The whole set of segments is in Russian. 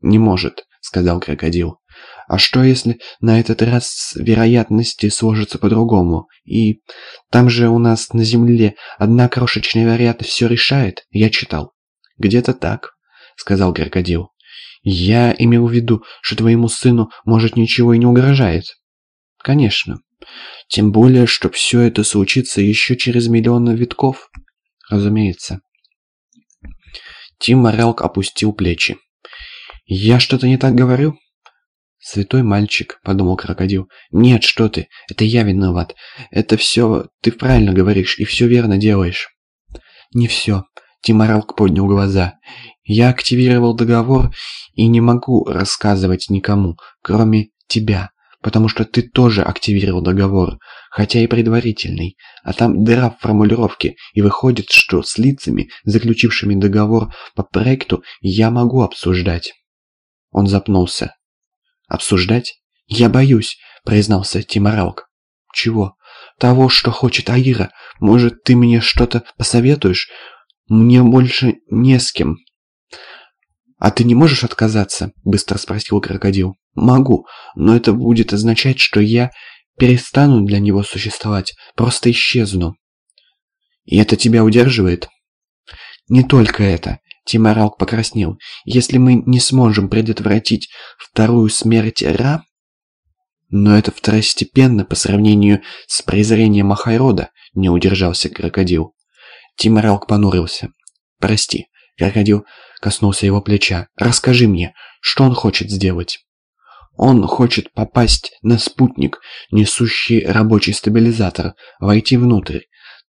«Не может», — сказал крокодил. «А что, если на этот раз вероятности сложатся по-другому? И там же у нас на Земле одна крошечная вероятность все решает, я читал». «Где-то так», — сказал крокодил. «Я имел в виду, что твоему сыну, может, ничего и не угрожает». «Конечно. Тем более, что все это случится еще через миллионы витков». «Разумеется». Тим Морелк опустил плечи. «Я что-то не так говорю?» «Святой мальчик», — подумал крокодил. «Нет, что ты, это я виноват. Это все ты правильно говоришь и все верно делаешь». «Не все», — Тим Морелк поднял глаза. «Я активировал договор и не могу рассказывать никому, кроме тебя, потому что ты тоже активировал договор, хотя и предварительный, а там дыра в формулировке, и выходит, что с лицами, заключившими договор по проекту, я могу обсуждать». Он запнулся. «Обсуждать? Я боюсь», — признался Тиморалк. «Чего? Того, что хочет Аира. Может, ты мне что-то посоветуешь? Мне больше не с кем». «А ты не можешь отказаться?» – быстро спросил крокодил. «Могу, но это будет означать, что я перестану для него существовать, просто исчезну». «И это тебя удерживает?» «Не только это», – Тиморалк покраснел. «Если мы не сможем предотвратить вторую смерть Ра...» «Но это второстепенно по сравнению с презрением Махайрода», – не удержался крокодил. Тиморалк понурился. «Прости, крокодил коснулся его плеча. «Расскажи мне, что он хочет сделать?» «Он хочет попасть на спутник, несущий рабочий стабилизатор, войти внутрь.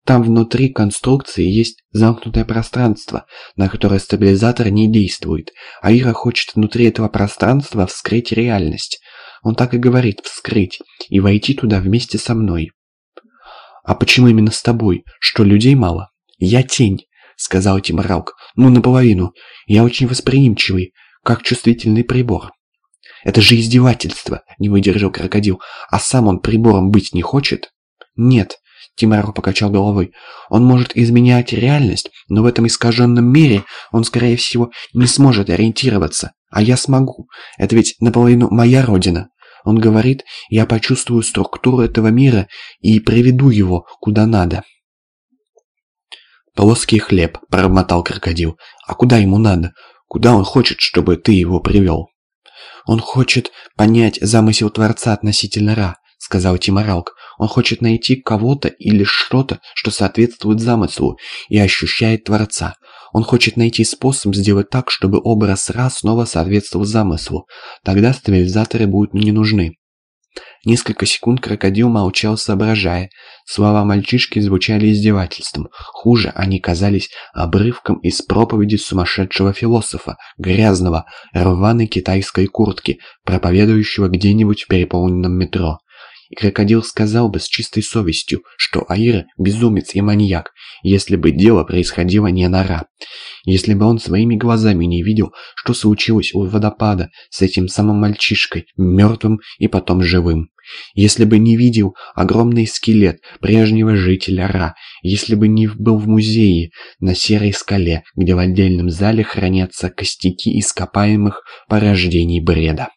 Там внутри конструкции есть замкнутое пространство, на которое стабилизатор не действует, а Ира хочет внутри этого пространства вскрыть реальность. Он так и говорит «вскрыть» и войти туда вместе со мной. «А почему именно с тобой? Что, людей мало?» «Я тень», — сказал Тимралк. «Ну, наполовину. Я очень восприимчивый, как чувствительный прибор». «Это же издевательство!» — не выдержал крокодил. «А сам он прибором быть не хочет?» «Нет», — Тимару покачал головой. «Он может изменять реальность, но в этом искаженном мире он, скорее всего, не сможет ориентироваться. А я смогу. Это ведь наполовину моя родина». Он говорит, я почувствую структуру этого мира и приведу его куда надо. «Плоский хлеб», — промотал крокодил. «А куда ему надо? Куда он хочет, чтобы ты его привел?» «Он хочет понять замысел Творца относительно Ра», — сказал Тиморалк. «Он хочет найти кого-то или что-то, что соответствует замыслу и ощущает Творца. Он хочет найти способ сделать так, чтобы образ Ра снова соответствовал замыслу. Тогда стабилизаторы будут не нужны». Несколько секунд крокодил молчал, соображая. Слова мальчишки звучали издевательством. Хуже они казались обрывком из проповеди сумасшедшего философа, грязного, рваной китайской куртки, проповедующего где-нибудь в переполненном метро. И крокодил сказал бы с чистой совестью, что Аира – безумец и маньяк, если бы дело происходило не на Ра. Если бы он своими глазами не видел, что случилось у водопада с этим самым мальчишкой, мертвым и потом живым. Если бы не видел огромный скелет прежнего жителя Ра, если бы не был в музее на Серой скале, где в отдельном зале хранятся костяки ископаемых порождений бреда.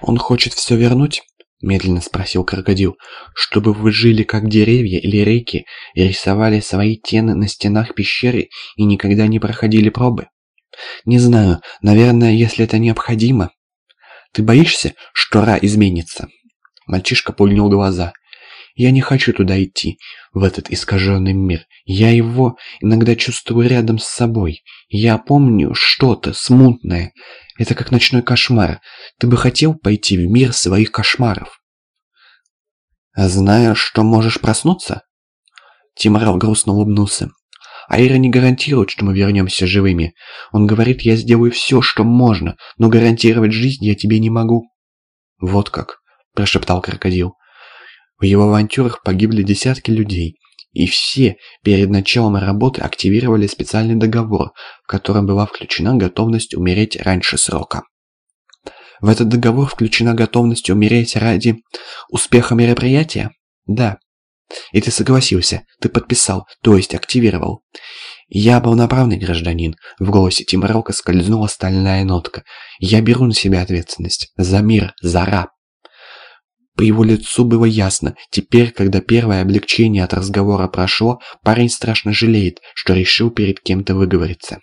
Он хочет все вернуть? Медленно спросил крокодил. «Чтобы вы жили как деревья или реки и рисовали свои тены на стенах пещеры и никогда не проходили пробы?» «Не знаю. Наверное, если это необходимо». «Ты боишься, что Ра изменится?» Мальчишка поднял глаза. «Я не хочу туда идти, в этот искаженный мир. Я его иногда чувствую рядом с собой. Я помню что-то смутное. Это как ночной кошмар. Ты бы хотел пойти в мир своих кошмаров?» «Зная, что можешь проснуться?» Тиморал грустно улыбнулся. Айра не гарантирует, что мы вернемся живыми. Он говорит, я сделаю все, что можно, но гарантировать жизнь я тебе не могу. Вот как, прошептал крокодил. В его авантюрах погибли десятки людей, и все перед началом работы активировали специальный договор, в котором была включена готовность умереть раньше срока. В этот договор включена готовность умереть ради успеха мероприятия? Да. И ты согласился, ты подписал, то есть активировал. «Я полноправный гражданин», — в голосе Тимарока скользнула стальная нотка. «Я беру на себя ответственность. За мир, за раб». По его лицу было ясно, теперь, когда первое облегчение от разговора прошло, парень страшно жалеет, что решил перед кем-то выговориться.